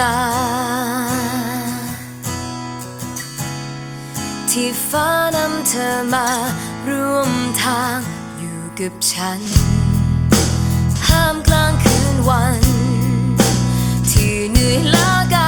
ตา ที่ฟ้านำเธอมารวมทางอยู่กับฉัน ห้ามกลางคืนวัน ที่เหนื่อยล้ากา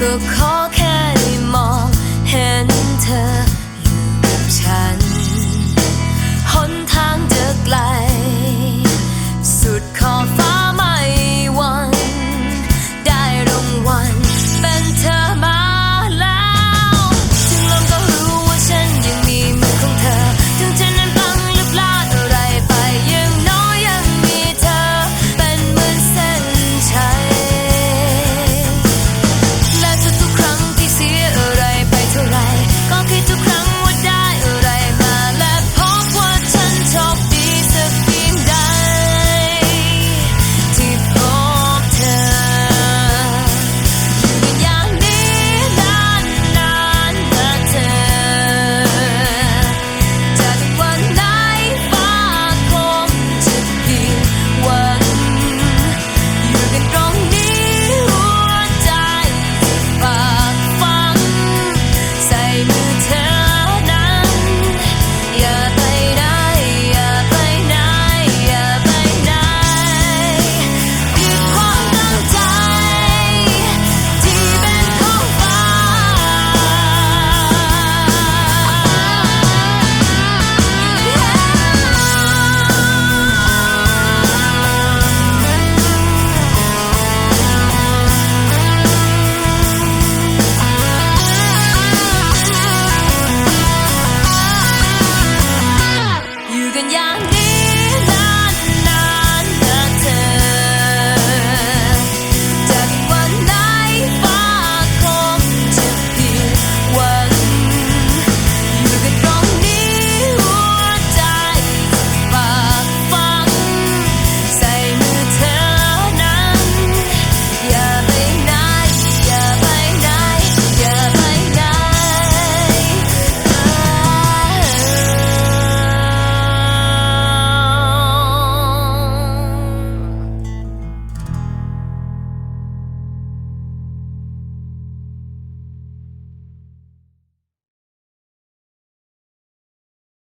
ก็ขอแค่ได้มองเห็นเธออยู่กับฉัน